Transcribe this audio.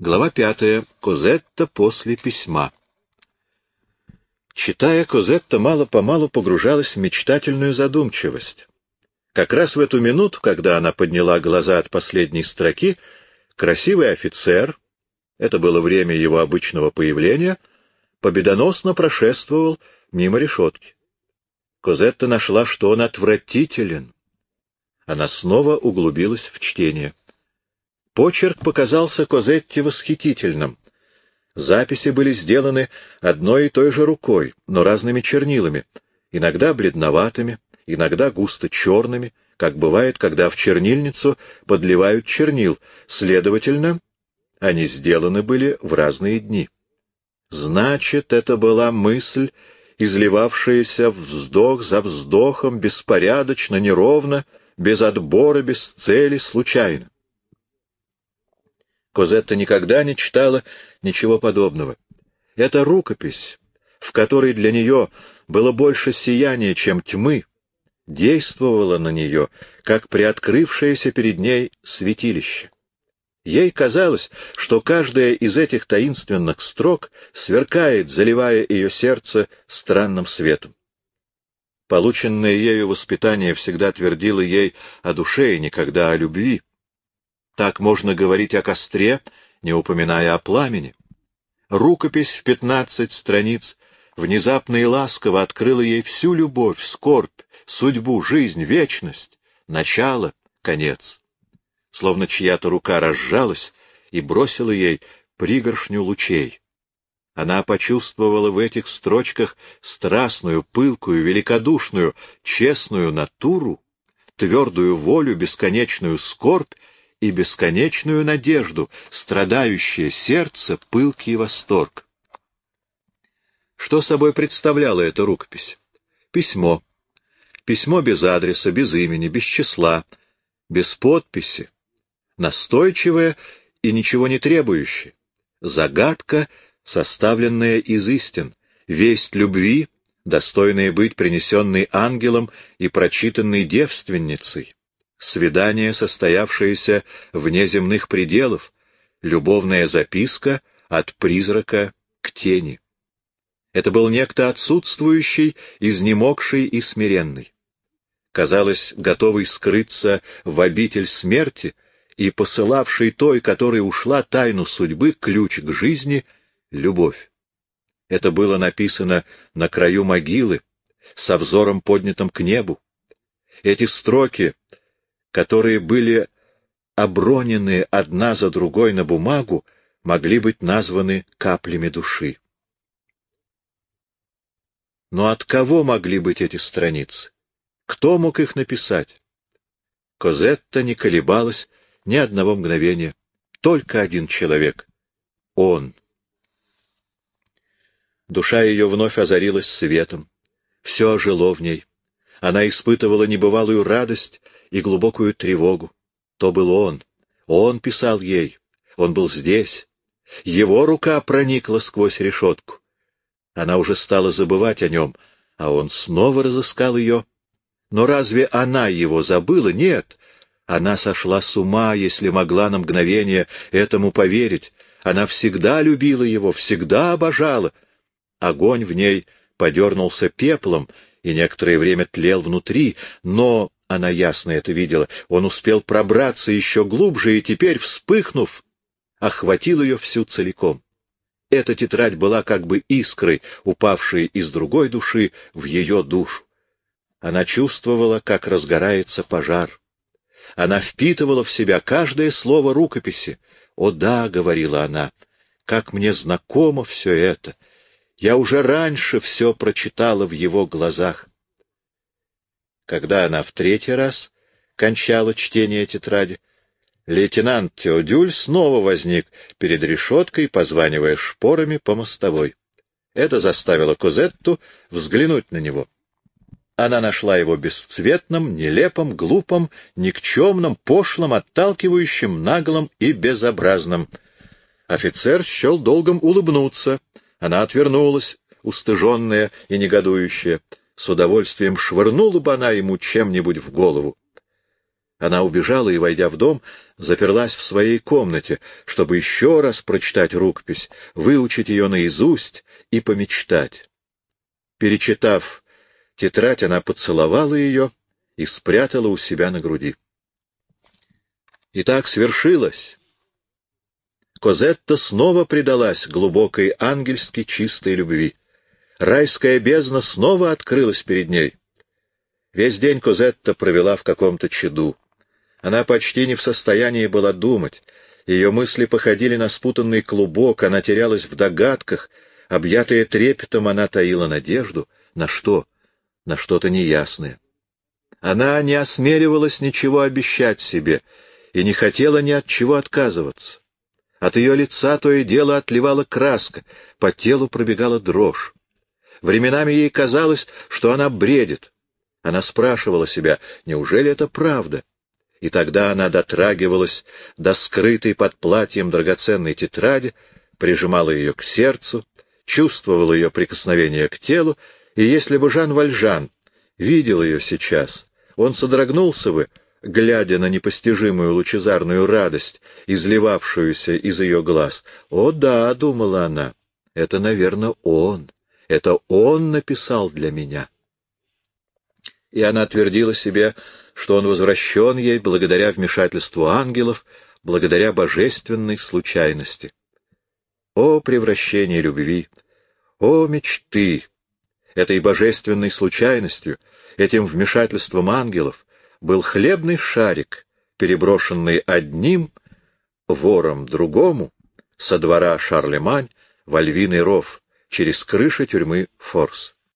Глава пятая. Козетта после письма. Читая, Козетта мало-помалу погружалась в мечтательную задумчивость. Как раз в эту минуту, когда она подняла глаза от последней строки, красивый офицер, это было время его обычного появления, победоносно прошествовал мимо решетки. Козетта нашла, что он отвратителен. Она снова углубилась в чтение. Почерк показался Козетте восхитительным. Записи были сделаны одной и той же рукой, но разными чернилами, иногда бледноватыми, иногда густо черными, как бывает, когда в чернильницу подливают чернил, следовательно, они сделаны были в разные дни. Значит, это была мысль, изливавшаяся вздох за вздохом, беспорядочно, неровно, без отбора, без цели, случайно. Козетта никогда не читала ничего подобного. Эта рукопись, в которой для нее было больше сияния, чем тьмы, действовала на нее, как приоткрывшееся перед ней святилище. Ей казалось, что каждая из этих таинственных строк сверкает, заливая ее сердце странным светом. Полученное ею воспитание всегда твердило ей о душе и никогда о любви. Так можно говорить о костре, не упоминая о пламени. Рукопись в пятнадцать страниц внезапно и ласково открыла ей всю любовь, скорбь, судьбу, жизнь, вечность, начало, конец. Словно чья-то рука разжалась и бросила ей пригоршню лучей. Она почувствовала в этих строчках страстную, пылкую, великодушную, честную натуру, твердую волю, бесконечную скорбь и бесконечную надежду, страдающее сердце, пылкий восторг. Что собой представляла эта рукопись? Письмо. Письмо без адреса, без имени, без числа, без подписи. Настойчивое и ничего не требующее. Загадка, составленная из истин. Весть любви, достойная быть принесенной ангелом и прочитанной девственницей свидание, состоявшееся вне земных пределов, любовная записка от призрака к тени. Это был некто отсутствующий, изнемогший и смиренный. Казалось, готовый скрыться в обитель смерти и посылавший той, которая ушла тайну судьбы, ключ к жизни — любовь. Это было написано на краю могилы, со взором поднятым к небу. Эти строки которые были обронены одна за другой на бумагу, могли быть названы каплями души. Но от кого могли быть эти страницы? Кто мог их написать? Козетта не колебалась ни одного мгновения. Только один человек — он. Душа ее вновь озарилась светом. Все ожило в ней. Она испытывала небывалую радость и глубокую тревогу. То был он. Он писал ей. Он был здесь. Его рука проникла сквозь решетку. Она уже стала забывать о нем, а он снова разыскал ее. Но разве она его забыла? Нет. Она сошла с ума, если могла на мгновение этому поверить. Она всегда любила его, всегда обожала. Огонь в ней подернулся пеплом и некоторое время тлел внутри, но она ясно это видела. Он успел пробраться еще глубже и теперь, вспыхнув, охватил ее всю целиком. Эта тетрадь была как бы искрой, упавшей из другой души в ее душу. Она чувствовала, как разгорается пожар. Она впитывала в себя каждое слово рукописи. «О да», — говорила она, — «как мне знакомо все это! Я уже раньше все прочитала в его глазах. Когда она в третий раз кончала чтение тетради, лейтенант Теодюль снова возник перед решеткой, позванивая шпорами по мостовой. Это заставило Козетту взглянуть на него. Она нашла его бесцветным, нелепым, глупым, никчемным, пошлым, отталкивающим, наглым и безобразным. Офицер счел долгом улыбнуться. Она отвернулась, устыженная и негодующая с удовольствием швырнула бы она ему чем-нибудь в голову. Она убежала и, войдя в дом, заперлась в своей комнате, чтобы еще раз прочитать рукопись, выучить ее наизусть и помечтать. Перечитав тетрадь, она поцеловала ее и спрятала у себя на груди. И так свершилось. Козетта снова предалась глубокой ангельски чистой любви. Райская бездна снова открылась перед ней. Весь день Козетта провела в каком-то чаду. Она почти не в состоянии была думать. Ее мысли походили на спутанный клубок, она терялась в догадках. Объятая трепетом, она таила надежду. На что? На что-то неясное. Она не осмеливалась ничего обещать себе и не хотела ни от чего отказываться. От ее лица то и дело отливала краска, по телу пробегала дрожь. Временами ей казалось, что она бредит. Она спрашивала себя, неужели это правда? И тогда она дотрагивалась до скрытой под платьем драгоценной тетради, прижимала ее к сердцу, чувствовала ее прикосновение к телу, и если бы Жан Вальжан видел ее сейчас, он содрогнулся бы, глядя на непостижимую лучезарную радость, изливавшуюся из ее глаз. «О да», — думала она, — «это, наверное, он, это он написал для меня». И она твердила себе, что он возвращен ей благодаря вмешательству ангелов, благодаря божественной случайности. О превращение любви! О мечты! Этой божественной случайностью, этим вмешательством ангелов был хлебный шарик, переброшенный одним вором другому со двора Шарлемань в Альвиный ров через крыши тюрьмы Форс.